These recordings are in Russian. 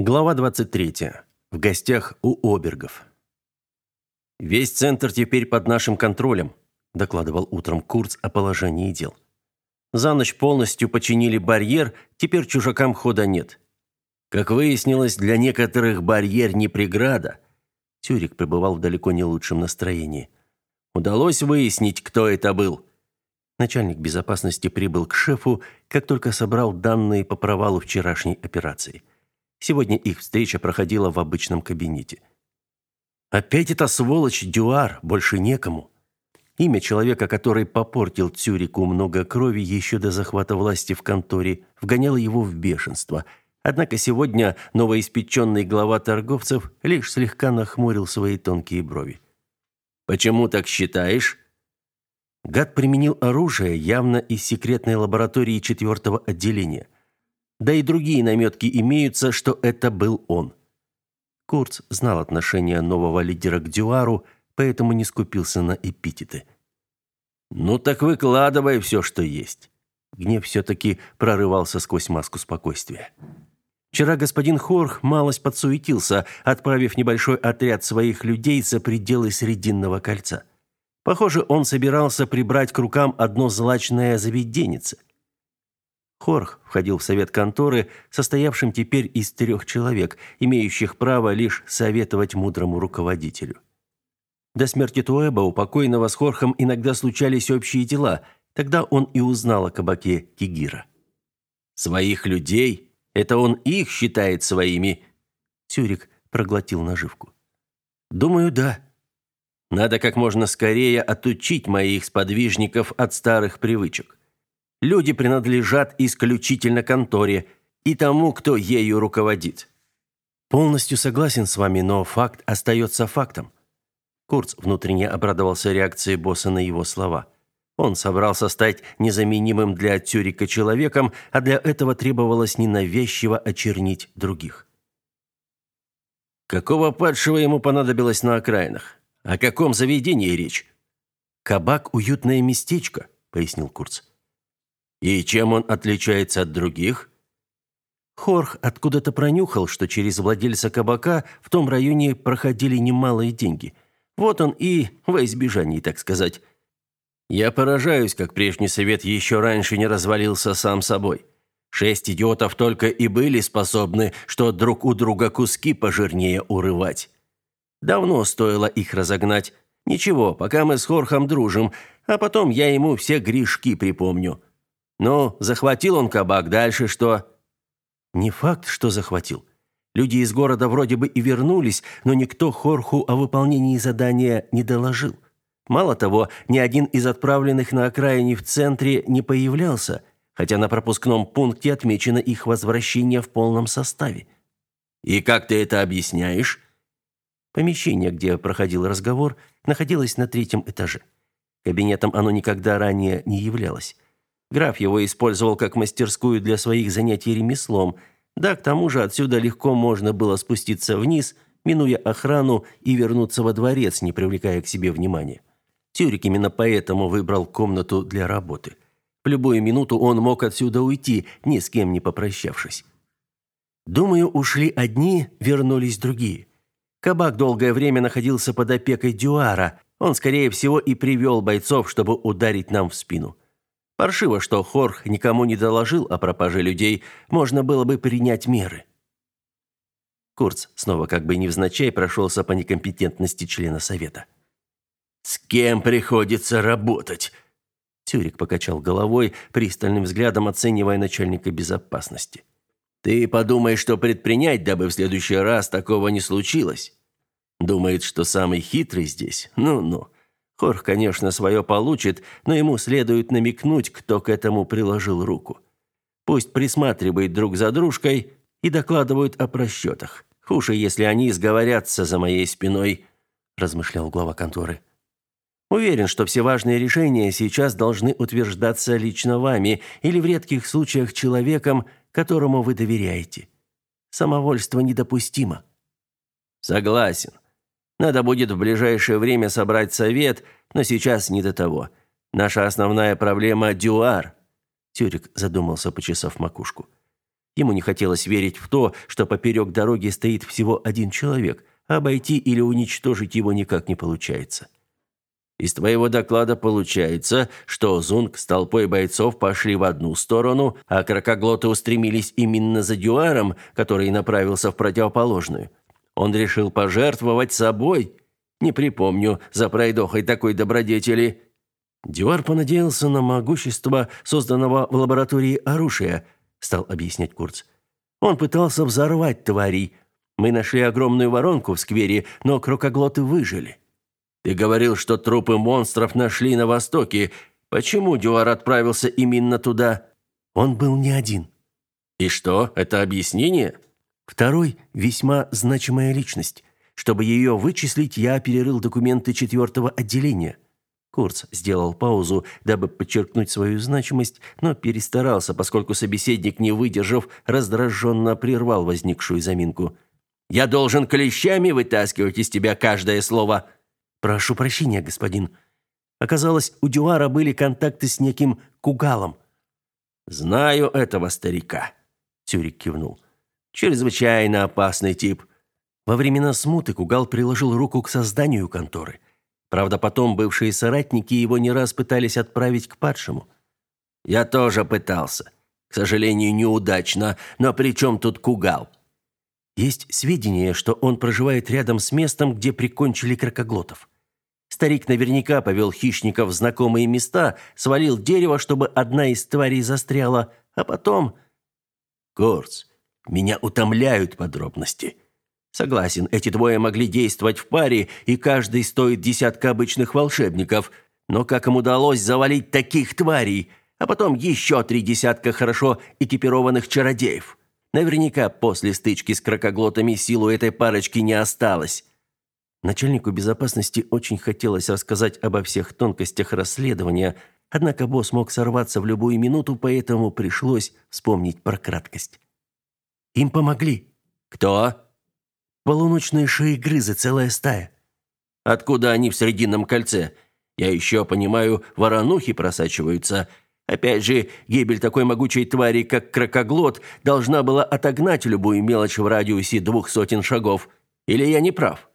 Глава 23. В гостях у Обергов. Весь центр теперь под нашим контролем, докладывал утром Курц о положении дел. За ночь полностью починили барьер, теперь чужакам хода нет. Как выяснилось, для некоторых барьер не преграда. Тюрик пребывал в далеко не лучшем настроении. Удалось выяснить, кто это был. Начальник безопасности прибыл к шефу, как только собрал данные по провалу вчерашней операции. Сегодня их встреча проходила в обычном кабинете. Опять эта сволочь Дюар, больше некому. Имя человека, который попортил Цюрику много крови еще до захвата власти в конторе, вгоняло его в бешенство. Однако сегодня новоиспеченный глава торговцев лишь слегка нахмурил свои тонкие брови. «Почему так считаешь?» Гад применил оружие явно из секретной лаборатории четвертого отделения – да и другие наметки имеются, что это был он. Курц знал отношение нового лидера к Дюару, поэтому не скупился на эпитеты. «Ну так выкладывай все, что есть». Гнев все-таки прорывался сквозь маску спокойствия. Вчера господин Хорх малость подсуетился, отправив небольшой отряд своих людей за пределы Срединного кольца. Похоже, он собирался прибрать к рукам одно злачное заведеннице. Хорх входил в совет конторы, состоявшим теперь из трех человек, имеющих право лишь советовать мудрому руководителю. До смерти Туэба у покойного с Хорхом иногда случались общие дела, тогда он и узнал о кабаке Кигира. «Своих людей? Это он их считает своими?» Цюрик проглотил наживку. «Думаю, да. Надо как можно скорее отучить моих сподвижников от старых привычек. Люди принадлежат исключительно конторе и тому, кто ею руководит. Полностью согласен с вами, но факт остается фактом. Курц внутренне обрадовался реакции босса на его слова. Он собрался стать незаменимым для Тюрика человеком, а для этого требовалось ненавязчиво очернить других. Какого падшего ему понадобилось на окраинах? О каком заведении речь? Кабак уютное местечко, пояснил Курц. И чем он отличается от других? Хорх откуда-то пронюхал, что через владельца кабака в том районе проходили немалые деньги. Вот он и во избежании, так сказать. Я поражаюсь, как прежний совет еще раньше не развалился сам собой. Шесть идиотов только и были способны, что друг у друга куски пожирнее урывать. Давно стоило их разогнать. Ничего, пока мы с Хорхом дружим, а потом я ему все грешки припомню. Ну, захватил он кабак, дальше что? Не факт, что захватил. Люди из города вроде бы и вернулись, но никто Хорху о выполнении задания не доложил. Мало того, ни один из отправленных на окраине в центре не появлялся, хотя на пропускном пункте отмечено их возвращение в полном составе. И как ты это объясняешь? Помещение, где проходил разговор, находилось на третьем этаже. Кабинетом оно никогда ранее не являлось. Граф его использовал как мастерскую для своих занятий ремеслом. Да, к тому же отсюда легко можно было спуститься вниз, минуя охрану и вернуться во дворец, не привлекая к себе внимания. Тюрик именно поэтому выбрал комнату для работы. В любую минуту он мог отсюда уйти, ни с кем не попрощавшись. Думаю, ушли одни, вернулись другие. Кабак долгое время находился под опекой Дюара. Он, скорее всего, и привел бойцов, чтобы ударить нам в спину. Паршиво, что Хорх никому не доложил о пропаже людей, можно было бы принять меры. Курц снова как бы невзначай прошелся по некомпетентности члена совета. «С кем приходится работать?» Тюрик покачал головой, пристальным взглядом оценивая начальника безопасности. «Ты подумай, что предпринять, дабы в следующий раз такого не случилось. Думает, что самый хитрый здесь? Ну-ну. Хорх, конечно, свое получит, но ему следует намекнуть, кто к этому приложил руку. Пусть присматривает друг за дружкой и докладывают о просчетах. Хуже, если они сговорятся за моей спиной, размышлял глава конторы. Уверен, что все важные решения сейчас должны утверждаться лично вами или в редких случаях человеком, которому вы доверяете. Самовольство недопустимо. Согласен. Надо будет в ближайшее время собрать совет, но сейчас не до того. Наша основная проблема – Дюар. Тюрик задумался, почесав макушку. Ему не хотелось верить в то, что поперек дороги стоит всего один человек, а обойти или уничтожить его никак не получается. Из твоего доклада получается, что Зунг с толпой бойцов пошли в одну сторону, а крокоглоты устремились именно за Дюаром, который направился в противоположную. Он решил пожертвовать собой. Не припомню за пройдохой такой добродетели. Дюар понадеялся на могущество созданного в лаборатории оружия, стал объяснять Курц. Он пытался взорвать тварей. Мы нашли огромную воронку в сквере, но крокоглоты выжили. Ты говорил, что трупы монстров нашли на востоке. Почему Дюар отправился именно туда? Он был не один. И что, это объяснение? Второй весьма значимая личность. Чтобы ее вычислить, я перерыл документы четвертого отделения. Курц сделал паузу, дабы подчеркнуть свою значимость, но перестарался, поскольку собеседник, не выдержав, раздраженно прервал возникшую заминку. «Я должен клещами вытаскивать из тебя каждое слово!» Прошу прощения, господин. Оказалось, у Дюара были контакты с неким Кугалом. Знаю этого старика, Тюрик кивнул. Чрезвычайно опасный тип. Во времена смуты Кугал приложил руку к созданию конторы. Правда, потом бывшие соратники его не раз пытались отправить к падшему. Я тоже пытался. К сожалению, неудачно, но при чем тут Кугал? Есть сведения, что он проживает рядом с местом, где прикончили крокоглотов. Старик наверняка повел хищников в знакомые места, свалил дерево, чтобы одна из тварей застряла, а потом... Курц, меня утомляют подробности. Согласен, эти двое могли действовать в паре, и каждый стоит десятка обычных волшебников. Но как им удалось завалить таких тварей, а потом еще три десятка хорошо экипированных чародеев? Наверняка после стычки с крокоглотами силу этой парочки не осталось. Начальнику безопасности очень хотелось рассказать обо всех тонкостях расследования, однако босс мог сорваться в любую минуту, поэтому пришлось вспомнить про краткость. Им помогли. Кто? Полуночные шеегрызы, целая стая. Откуда они в Срединном кольце? Я еще понимаю, воронухи просачиваются – Опять же, гибель такой могучей твари, как крокоглот, должна была отогнать любую мелочь в радиусе двух сотен шагов. Или я не прав?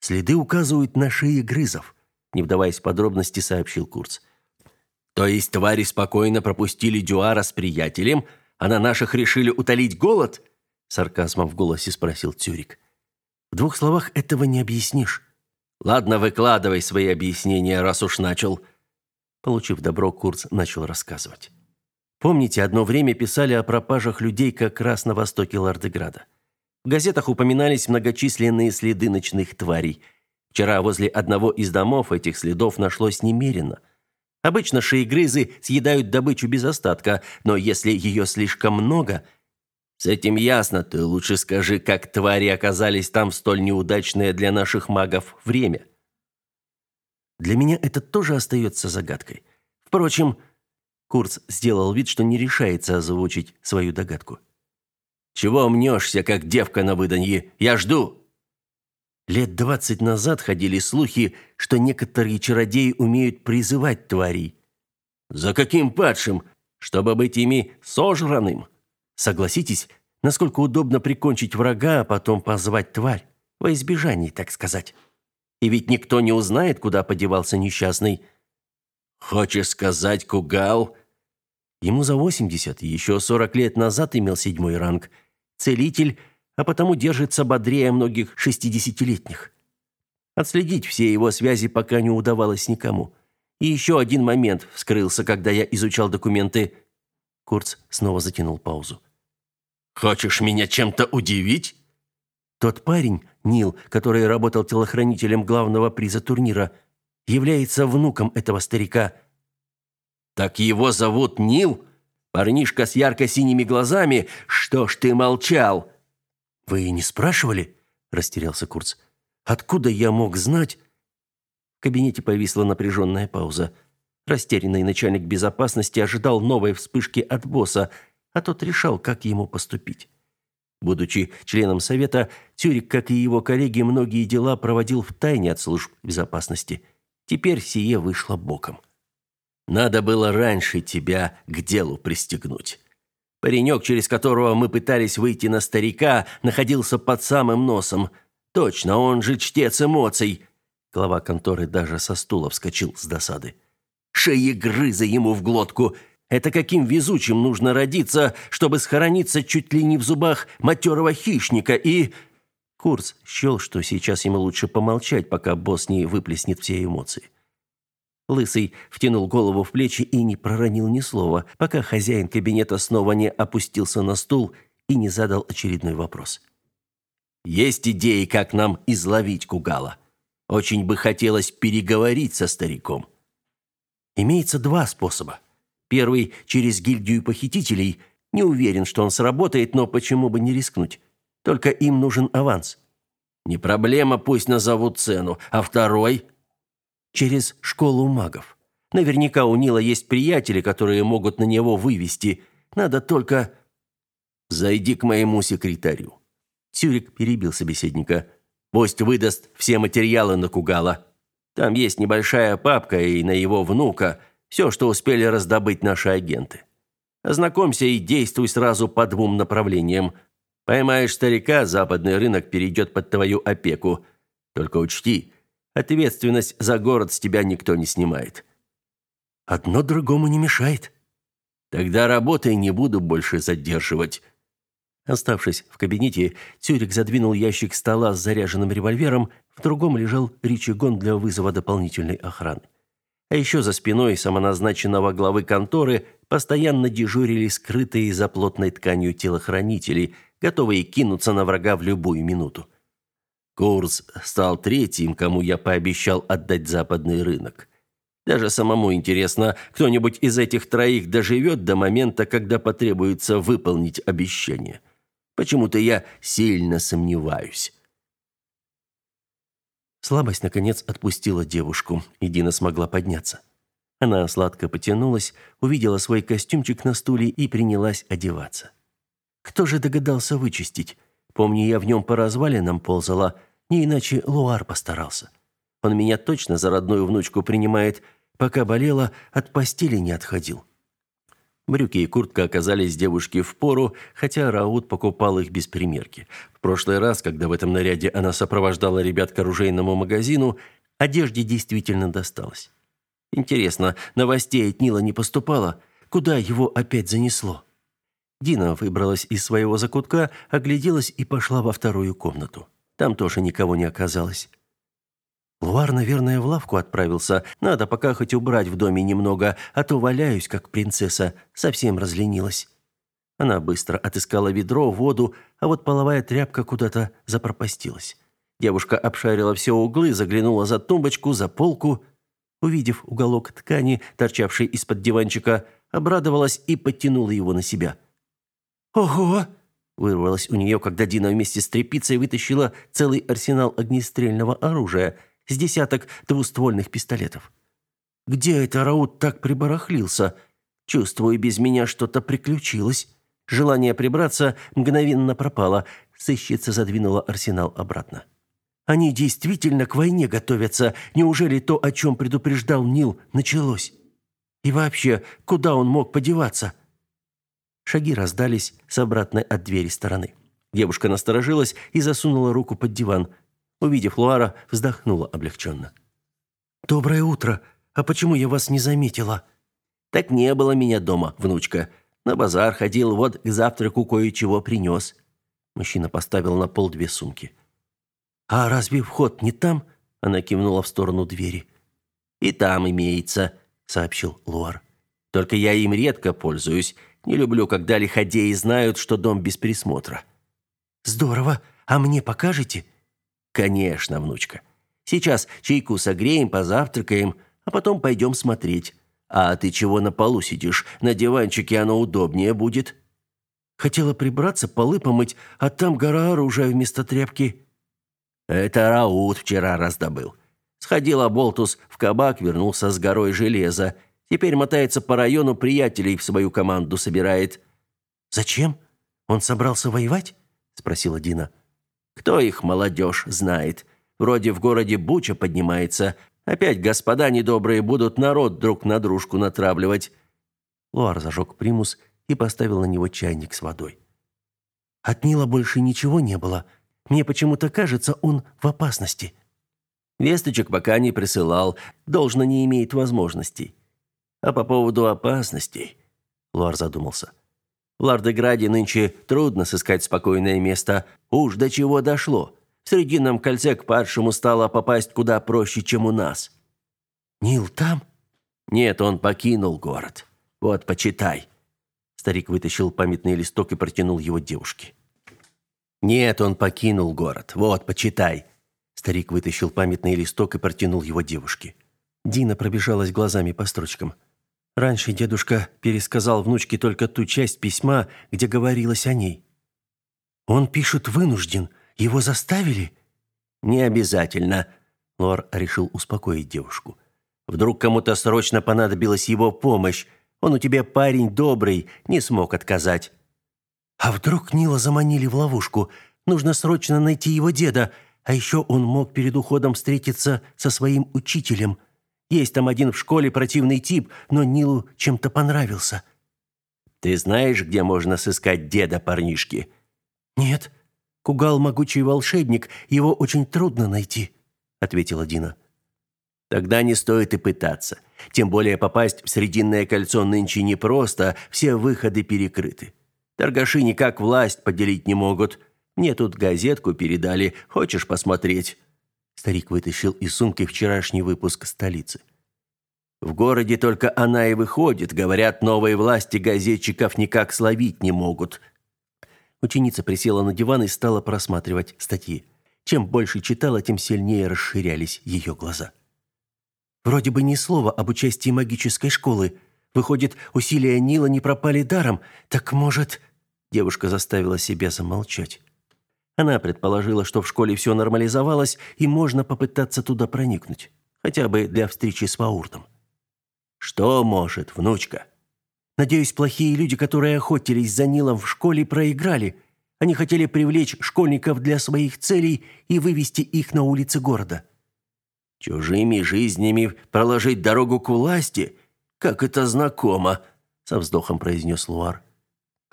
Следы указывают на шеи грызов, не вдаваясь в подробности, сообщил Курц. То есть твари спокойно пропустили Дюара с приятелем, а на наших решили утолить голод? Сарказмом в голосе спросил Цюрик. В двух словах этого не объяснишь. Ладно, выкладывай свои объяснения, раз уж начал. Получив добро, Курц начал рассказывать. Помните, одно время писали о пропажах людей как раз на востоке Лардеграда. В газетах упоминались многочисленные следы ночных тварей. Вчера возле одного из домов этих следов нашлось немерено. Обычно шеегрызы съедают добычу без остатка, но если ее слишком много... С этим ясно, ты лучше скажи, как твари оказались там в столь неудачное для наших магов время. Для меня это тоже остается загадкой. Впрочем, Курц сделал вид, что не решается озвучить свою догадку. «Чего мнешься, как девка на выданье? Я жду!» Лет двадцать назад ходили слухи, что некоторые чародеи умеют призывать тварей. «За каким падшим? Чтобы быть ими сожраным?» Согласитесь, насколько удобно прикончить врага, а потом позвать тварь. Во избежание, так сказать. И ведь никто не узнает, куда подевался несчастный. Хочешь сказать, Кугал? Ему за 80, еще 40 лет назад имел седьмой ранг. Целитель, а потому держится бодрее многих шестидесятилетних. Отследить все его связи пока не удавалось никому. И еще один момент вскрылся, когда я изучал документы. Курц снова затянул паузу. «Хочешь меня чем-то удивить?» Тот парень, Нил, который работал телохранителем главного приза турнира, является внуком этого старика. Так его зовут Нил? Парнишка с ярко-синими глазами? Что ж ты молчал? Вы не спрашивали? растерялся Курц. Откуда я мог знать? В кабинете повисла напряженная пауза. Растерянный начальник безопасности ожидал новой вспышки от босса, а тот решал, как ему поступить. Будучи членом совета, Тюрик, как и его коллеги, многие дела проводил в тайне от служб безопасности. Теперь сие вышло боком. Надо было раньше тебя к делу пристегнуть. Паренек, через которого мы пытались выйти на старика, находился под самым носом. Точно, он же чтец эмоций. Глава конторы даже со стула вскочил с досады. Шеегрыза ему в глотку. Это каким везучим нужно родиться, чтобы схорониться чуть ли не в зубах матерого хищника и... Курс счел, что сейчас ему лучше помолчать, пока босс не выплеснет все эмоции. Лысый втянул голову в плечи и не проронил ни слова, пока хозяин кабинета снова не опустился на стул и не задал очередной вопрос. «Есть идеи, как нам изловить Кугала? Очень бы хотелось переговорить со стариком». Имеется два способа. Первый – через гильдию похитителей. Не уверен, что он сработает, но почему бы не рискнуть? Только им нужен аванс. Не проблема, пусть назовут цену. А второй? Через школу магов. Наверняка у Нила есть приятели, которые могут на него вывести. Надо только... Зайди к моему секретарю. Цюрик перебил собеседника. Пусть выдаст все материалы на Кугала. Там есть небольшая папка и на его внука. Все, что успели раздобыть наши агенты. Ознакомься и действуй сразу по двум направлениям. Поймаешь старика, западный рынок перейдет под твою опеку. Только учти, ответственность за город с тебя никто не снимает. Одно другому не мешает. Тогда работай, не буду больше задерживать. Оставшись в кабинете, Цюрик задвинул ящик стола с заряженным револьвером, в другом лежал рычагон для вызова дополнительной охраны. А еще за спиной самоназначенного главы конторы постоянно дежурили скрытые за плотной тканью телохранители – готовые кинуться на врага в любую минуту. Курс стал третьим, кому я пообещал отдать западный рынок. Даже самому интересно, кто-нибудь из этих троих доживет до момента, когда потребуется выполнить обещание. Почему-то я сильно сомневаюсь. Слабость, наконец, отпустила девушку, и Дина смогла подняться. Она сладко потянулась, увидела свой костюмчик на стуле и принялась одеваться. Кто же догадался вычистить? Помню, я в нем по развалинам ползала, не иначе Луар постарался. Он меня точно за родную внучку принимает, пока болела, от постели не отходил. Брюки и куртка оказались девушке в пору, хотя Раут покупал их без примерки. В прошлый раз, когда в этом наряде она сопровождала ребят к оружейному магазину, одежде действительно досталось. Интересно, новостей от Нила не поступало? Куда его опять занесло? Дина выбралась из своего закутка, огляделась и пошла во вторую комнату. Там тоже никого не оказалось. Луар, наверное, в лавку отправился. Надо пока хоть убрать в доме немного, а то валяюсь, как принцесса, совсем разленилась. Она быстро отыскала ведро, воду, а вот половая тряпка куда-то запропастилась. Девушка обшарила все углы, заглянула за тумбочку, за полку. Увидев уголок ткани, торчавший из-под диванчика, обрадовалась и подтянула его на себя. «Ого!» – вырвалось у нее, когда Дина вместе с тряпицей вытащила целый арсенал огнестрельного оружия с десяток двуствольных пистолетов. «Где это Раут так прибарахлился? Чувствую, без меня что-то приключилось». Желание прибраться мгновенно пропало. Сыщица задвинула арсенал обратно. «Они действительно к войне готовятся. Неужели то, о чем предупреждал Нил, началось? И вообще, куда он мог подеваться?» Шаги раздались с обратной от двери стороны. Девушка насторожилась и засунула руку под диван. Увидев Луара, вздохнула облегченно. «Доброе утро. А почему я вас не заметила?» «Так не было меня дома, внучка. На базар ходил, вот к завтраку кое-чего принес». Мужчина поставил на пол две сумки. «А разве вход не там?» Она кивнула в сторону двери. «И там имеется», — сообщил Луар. «Только я им редко пользуюсь. Не люблю, когда лиходеи знают, что дом без присмотра. Здорово. А мне покажете? Конечно, внучка. Сейчас чайку согреем, позавтракаем, а потом пойдем смотреть. А ты чего на полу сидишь? На диванчике оно удобнее будет. Хотела прибраться, полы помыть, а там гора оружия вместо тряпки. Это Раут вчера раздобыл. Сходил Болтус в кабак, вернулся с горой железа Теперь мотается по району, приятелей в свою команду собирает. Зачем? Он собрался воевать? спросила Дина. Кто их молодежь знает? Вроде в городе Буча поднимается. Опять господа недобрые будут народ друг на дружку натравливать. Луар зажег примус и поставил на него чайник с водой. От Нила больше ничего не было. Мне почему-то кажется, он в опасности. Весточек пока не присылал, должно не имеет возможностей. А по поводу опасностей, Луар задумался. В Лардеграде нынче трудно сыскать спокойное место. Уж до чего дошло. В Срединном кольце к падшему стало попасть куда проще, чем у нас. Нил там? Нет, он покинул город. Вот, почитай. Старик вытащил памятный листок и протянул его девушке. Нет, он покинул город. Вот, почитай. Старик вытащил памятный листок и протянул его девушке. Дина пробежалась глазами по строчкам. Раньше дедушка пересказал внучке только ту часть письма, где говорилось о ней. Он пишет вынужден. Его заставили? Не обязательно. Лор решил успокоить девушку. Вдруг кому-то срочно понадобилась его помощь. Он у тебя парень добрый, не смог отказать. А вдруг Нила заманили в ловушку? Нужно срочно найти его деда. А еще он мог перед уходом встретиться со своим учителем. Есть там один в школе противный тип, но Нилу чем-то понравился. Ты знаешь, где можно сыскать деда парнишки? Нет. Кугал могучий волшебник, его очень трудно найти, ответила Дина. Тогда не стоит и пытаться. Тем более попасть в Срединное кольцо нынче непросто, все выходы перекрыты. Торгаши никак власть поделить не могут. Мне тут газетку передали, хочешь посмотреть?» Старик вытащил из сумки вчерашний выпуск столицы. В городе только она и выходит, говорят, новые власти газетчиков никак словить не могут. Ученица присела на диван и стала просматривать статьи. Чем больше читала, тем сильнее расширялись ее глаза. Вроде бы ни слова об участии магической школы. Выходит, усилия Нила не пропали даром. Так может, девушка заставила себя замолчать. Она предположила, что в школе все нормализовалось и можно попытаться туда проникнуть, хотя бы для встречи с Вауртом. Что может, внучка? Надеюсь, плохие люди, которые охотились за Нилом в школе, проиграли. Они хотели привлечь школьников для своих целей и вывести их на улицы города. Чужими жизнями проложить дорогу к власти? Как это знакомо, со вздохом произнес Луар.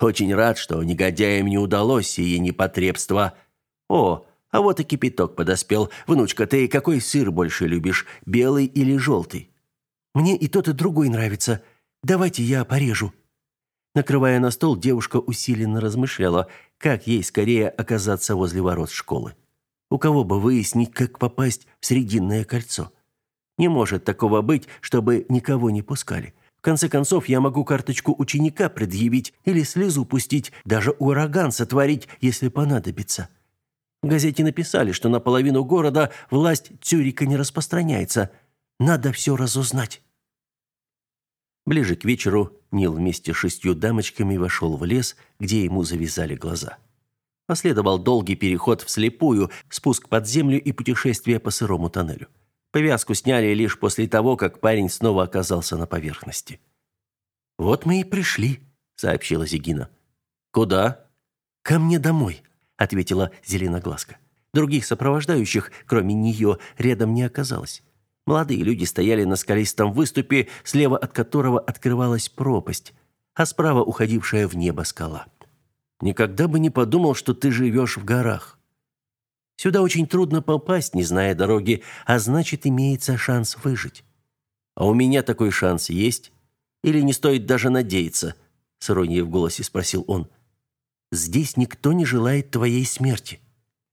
Очень рад, что негодяям не удалось сие непотребство. О, а вот и кипяток подоспел. Внучка, ты какой сыр больше любишь, белый или желтый? Мне и тот, и другой нравится. Давайте я порежу. Накрывая на стол, девушка усиленно размышляла, как ей скорее оказаться возле ворот школы. У кого бы выяснить, как попасть в Срединное кольцо? Не может такого быть, чтобы никого не пускали. В конце концов, я могу карточку ученика предъявить или слезу пустить, даже ураган сотворить, если понадобится. В газете написали, что на половину города власть Цюрика не распространяется. Надо все разузнать. Ближе к вечеру Нил вместе с шестью дамочками вошел в лес, где ему завязали глаза. Последовал долгий переход вслепую, спуск под землю и путешествие по сырому тоннелю. Повязку сняли лишь после того, как парень снова оказался на поверхности. «Вот мы и пришли», — сообщила Зигина. «Куда?» «Ко мне домой», — ответила Зеленоглазка. Других сопровождающих, кроме нее, рядом не оказалось. Молодые люди стояли на скалистом выступе, слева от которого открывалась пропасть, а справа уходившая в небо скала. «Никогда бы не подумал, что ты живешь в горах», Сюда очень трудно попасть, не зная дороги, а значит, имеется шанс выжить. А у меня такой шанс есть? Или не стоит даже надеяться? С иронией в голосе спросил он. Здесь никто не желает твоей смерти.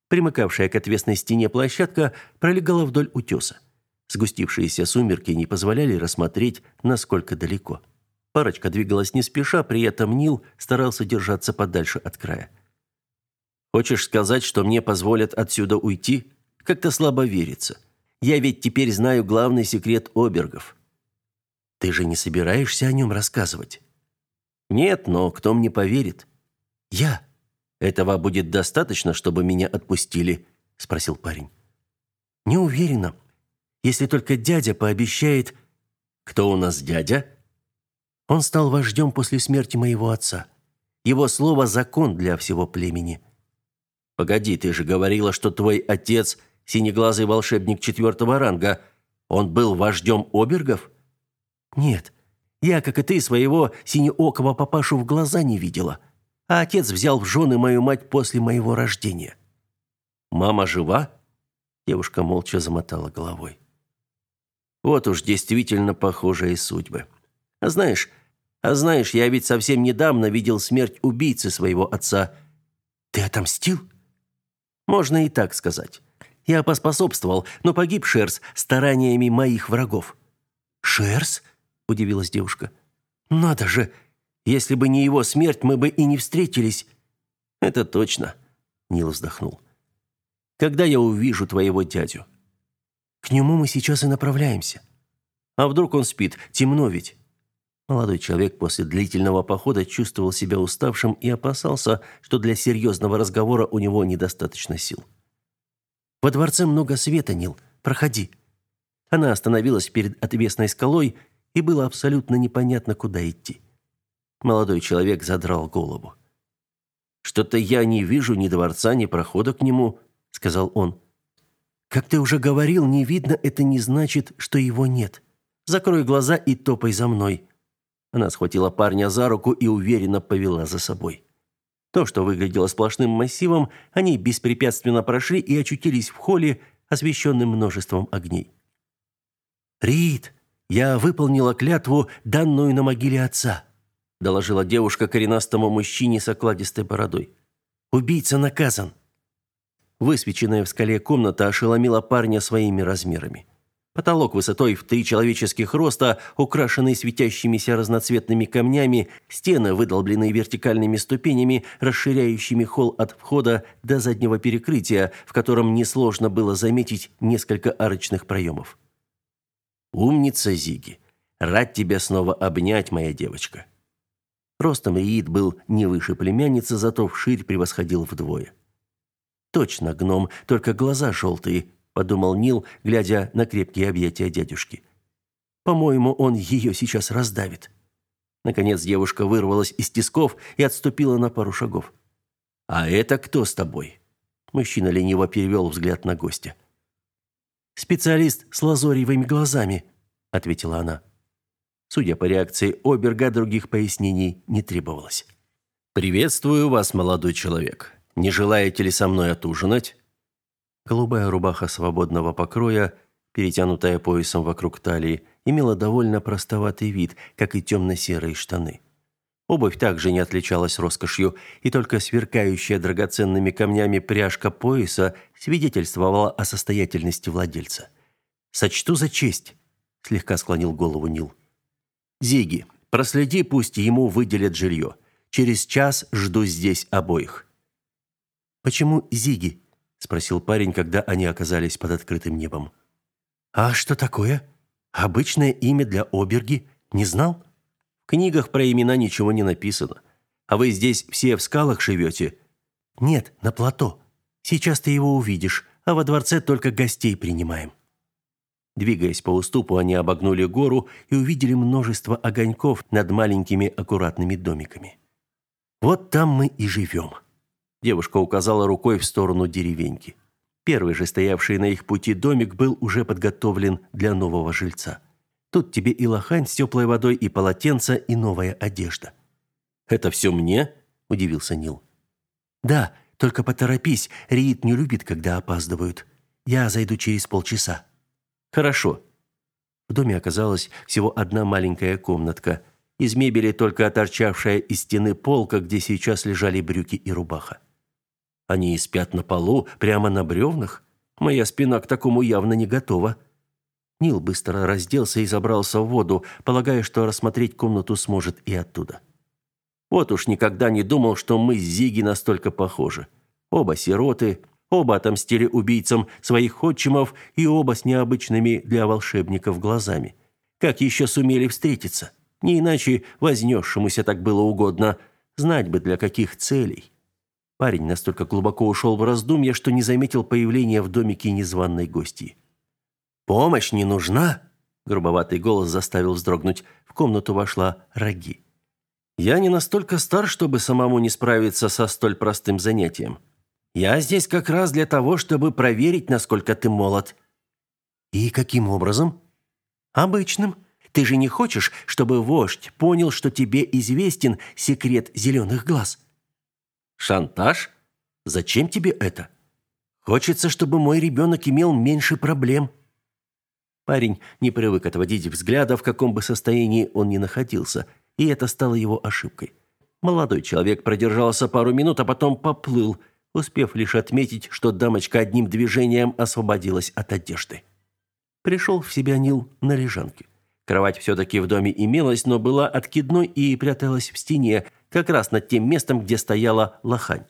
Примыкавшая к отвесной стене площадка пролегала вдоль утеса. Сгустившиеся сумерки не позволяли рассмотреть, насколько далеко. Парочка двигалась не спеша, при этом Нил старался держаться подальше от края. Хочешь сказать, что мне позволят отсюда уйти? Как-то слабо верится. Я ведь теперь знаю главный секрет обергов. Ты же не собираешься о нем рассказывать? Нет, но кто мне поверит? Я. Этого будет достаточно, чтобы меня отпустили, спросил парень. Не уверена. Если только дядя пообещает... Кто у нас дядя? Он стал вождем после смерти моего отца. Его слово закон для всего племени. Погоди, ты же говорила, что твой отец синеглазый волшебник четвертого ранга. Он был вождем обергов? Нет. Я, как и ты, своего синеокого папашу в глаза не видела. А отец взял в жены мою мать после моего рождения. Мама жива? Девушка молча замотала головой. Вот уж действительно похожие судьбы. А знаешь, а знаешь, я ведь совсем недавно видел смерть убийцы своего отца. Ты отомстил? Можно и так сказать. Я поспособствовал, но погиб Шерс стараниями моих врагов. Шерс? удивилась девушка. Надо же, если бы не его смерть, мы бы и не встретились. Это точно, Нил вздохнул. Когда я увижу твоего дядю? К нему мы сейчас и направляемся. А вдруг он спит? Темно ведь. Молодой человек после длительного похода чувствовал себя уставшим и опасался, что для серьезного разговора у него недостаточно сил. Во дворце много света, Нил. Проходи. Она остановилась перед отвесной скалой, и было абсолютно непонятно, куда идти. Молодой человек задрал голову. Что-то я не вижу ни дворца, ни прохода к нему, сказал он. Как ты уже говорил, не видно это не значит, что его нет. Закрой глаза и топай за мной. Она схватила парня за руку и уверенно повела за собой. То, что выглядело сплошным массивом, они беспрепятственно прошли и очутились в холле, освещенном множеством огней. «Рид, я выполнила клятву, данную на могиле отца», доложила девушка коренастому мужчине с окладистой бородой. «Убийца наказан». Высвеченная в скале комната ошеломила парня своими размерами. Потолок высотой в три человеческих роста, украшенный светящимися разноцветными камнями, стены, выдолбленные вертикальными ступенями, расширяющими холл от входа до заднего перекрытия, в котором несложно было заметить несколько арочных проемов. «Умница, Зиги! Рад тебя снова обнять, моя девочка!» Ростом Риид был не выше племянницы, зато вширь превосходил вдвое. Точно гном, только глаза желтые, подумал Нил, глядя на крепкие объятия дядюшки. По-моему, он ее сейчас раздавит. Наконец девушка вырвалась из тисков и отступила на пару шагов. А это кто с тобой? Мужчина лениво перевел взгляд на гостя. Специалист с лазоревыми глазами, ответила она. Судя по реакции Оберга, других пояснений не требовалось. Приветствую вас, молодой человек. Не желаете ли со мной отужинать? Голубая рубаха свободного покроя, перетянутая поясом вокруг талии, имела довольно простоватый вид, как и темно-серые штаны. Обувь также не отличалась роскошью, и только сверкающая драгоценными камнями пряжка пояса свидетельствовала о состоятельности владельца. «Сочту за честь», — слегка склонил голову Нил. «Зиги, проследи, пусть ему выделят жилье. Через час жду здесь обоих. «Почему Зиги?» – спросил парень, когда они оказались под открытым небом. «А что такое? Обычное имя для Оберги? Не знал?» «В книгах про имена ничего не написано. А вы здесь все в скалах живете?» «Нет, на плато. Сейчас ты его увидишь, а во дворце только гостей принимаем». Двигаясь по уступу, они обогнули гору и увидели множество огоньков над маленькими аккуратными домиками. «Вот там мы и живем», Девушка указала рукой в сторону деревеньки. Первый же стоявший на их пути домик был уже подготовлен для нового жильца. Тут тебе и лохань с теплой водой, и полотенце, и новая одежда. «Это все мне?» – удивился Нил. «Да, только поторопись, Рид не любит, когда опаздывают. Я зайду через полчаса». «Хорошо». В доме оказалась всего одна маленькая комнатка. Из мебели только торчавшая из стены полка, где сейчас лежали брюки и рубаха. Они и спят на полу, прямо на бревнах. Моя спина к такому явно не готова. Нил быстро разделся и забрался в воду, полагая, что рассмотреть комнату сможет и оттуда. Вот уж никогда не думал, что мы с Зиги настолько похожи. Оба сироты, оба отомстили убийцам своих отчимов и оба с необычными для волшебников глазами. Как еще сумели встретиться? Не иначе вознесшемуся так было угодно. Знать бы, для каких целей. Парень настолько глубоко ушел в раздумья, что не заметил появления в домике незваной гости. «Помощь не нужна?» Грубоватый голос заставил вздрогнуть. В комнату вошла Раги. «Я не настолько стар, чтобы самому не справиться со столь простым занятием. Я здесь как раз для того, чтобы проверить, насколько ты молод». «И каким образом?» «Обычным. Ты же не хочешь, чтобы вождь понял, что тебе известен секрет зеленых глаз? Шантаж? Зачем тебе это? Хочется, чтобы мой ребенок имел меньше проблем. Парень не привык отводить взгляда, в каком бы состоянии он ни находился, и это стало его ошибкой. Молодой человек продержался пару минут, а потом поплыл, успев лишь отметить, что дамочка одним движением освободилась от одежды. Пришел в себя Нил на лежанке. Кровать все-таки в доме имелась, но была откидной и пряталась в стене, как раз над тем местом, где стояла лохань.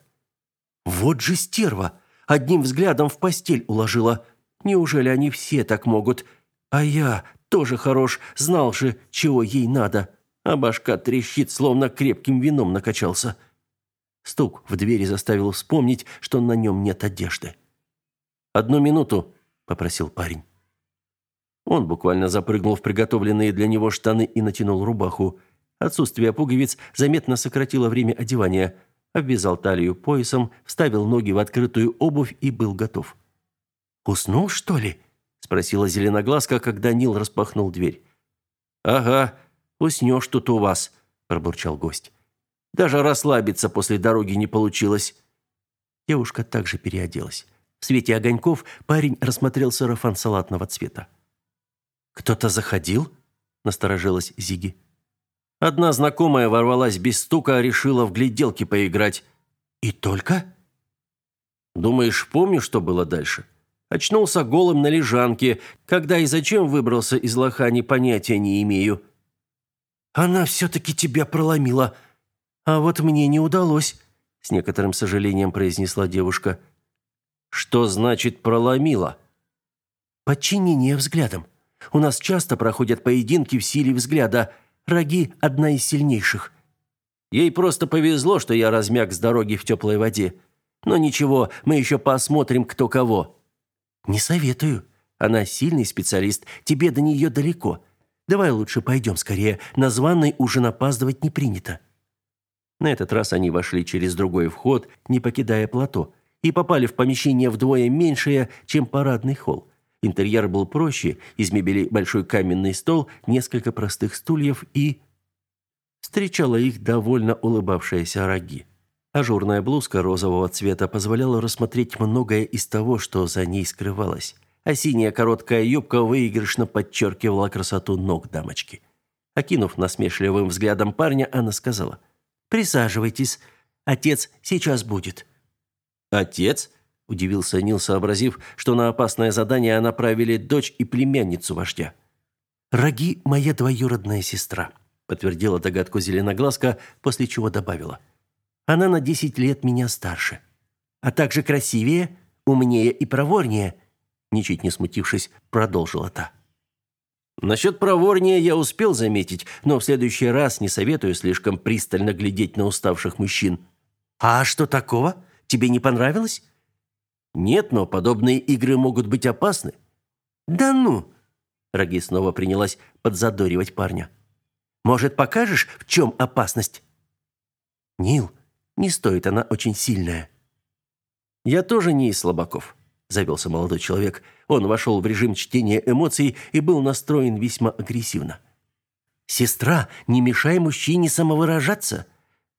«Вот же стерва! Одним взглядом в постель уложила. Неужели они все так могут? А я тоже хорош, знал же, чего ей надо. А башка трещит, словно крепким вином накачался». Стук в двери заставил вспомнить, что на нем нет одежды. «Одну минуту», — попросил парень. Он буквально запрыгнул в приготовленные для него штаны и натянул рубаху. Отсутствие пуговиц заметно сократило время одевания. Обвязал талию поясом, вставил ноги в открытую обувь и был готов. «Уснул, что ли?» – спросила зеленоглазка, когда Нил распахнул дверь. «Ага, уснешь тут у вас», – пробурчал гость. «Даже расслабиться после дороги не получилось». Девушка также переоделась. В свете огоньков парень рассмотрел сарафан салатного цвета. «Кто-то заходил?» – насторожилась Зиги. Одна знакомая ворвалась без стука, решила в гляделки поиграть. «И только?» «Думаешь, помню, что было дальше?» Очнулся голым на лежанке. Когда и зачем выбрался из лохани, понятия не имею. «Она все-таки тебя проломила. А вот мне не удалось», — с некоторым сожалением произнесла девушка. «Что значит проломила?» «Подчинение взглядом. У нас часто проходят поединки в силе взгляда. Роги – одна из сильнейших. Ей просто повезло, что я размяк с дороги в теплой воде. Но ничего, мы еще посмотрим, кто кого. Не советую. Она сильный специалист, тебе до нее далеко. Давай лучше пойдем скорее, на званый ужин опаздывать не принято. На этот раз они вошли через другой вход, не покидая плато, и попали в помещение вдвое меньшее, чем парадный холл. Интерьер был проще, из мебели большой каменный стол, несколько простых стульев и... Встречала их довольно улыбавшаяся Раги. Ажурная блузка розового цвета позволяла рассмотреть многое из того, что за ней скрывалось, а синяя короткая юбка выигрышно подчеркивала красоту ног дамочки. Окинув насмешливым взглядом парня, она сказала, «Присаживайтесь, отец сейчас будет». «Отец?» Удивился Нил, сообразив, что на опасное задание направили дочь и племянницу вождя. Раги моя двоюродная сестра, подтвердила догадку зеленоглазка, после чего добавила: Она на десять лет меня старше, а также красивее, умнее и проворнее, ничуть не смутившись, продолжила та. Насчет проворнее я успел заметить, но в следующий раз не советую слишком пристально глядеть на уставших мужчин. А что такого? Тебе не понравилось? Нет, но подобные игры могут быть опасны. Да ну, Раги снова принялась подзадоривать парня. Может, покажешь, в чем опасность? Нил, не стоит, она очень сильная. Я тоже не из слабаков, завелся молодой человек. Он вошел в режим чтения эмоций и был настроен весьма агрессивно. Сестра, не мешай мужчине самовыражаться.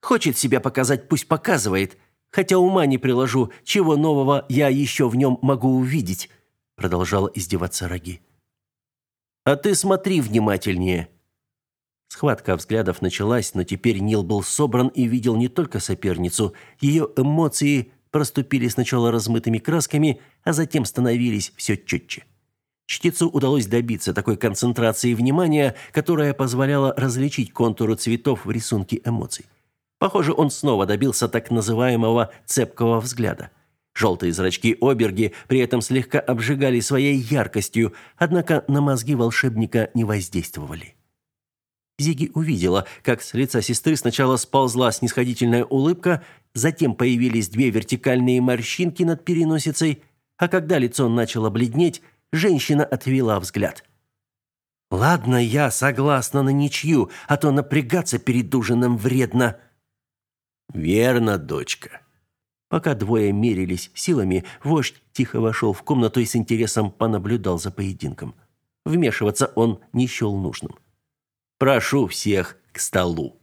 Хочет себя показать, пусть показывает хотя ума не приложу, чего нового я еще в нем могу увидеть», продолжала издеваться Раги. «А ты смотри внимательнее». Схватка взглядов началась, но теперь Нил был собран и видел не только соперницу. Ее эмоции проступили сначала размытыми красками, а затем становились все четче. Чтецу удалось добиться такой концентрации внимания, которая позволяла различить контуры цветов в рисунке эмоций. Похоже, он снова добился так называемого цепкого взгляда. Желтые зрачки Оберги при этом слегка обжигали своей яркостью, однако на мозги волшебника не воздействовали. Зиги увидела, как с лица сестры сначала сползла снисходительная улыбка, затем появились две вертикальные морщинки над переносицей, а когда лицо начало бледнеть, женщина отвела взгляд. «Ладно, я согласна на ничью, а то напрягаться перед ужином вредно», Верно, дочка. Пока двое мерились силами, вождь тихо вошел в комнату и с интересом понаблюдал за поединком. Вмешиваться он не счел нужным. Прошу всех к столу.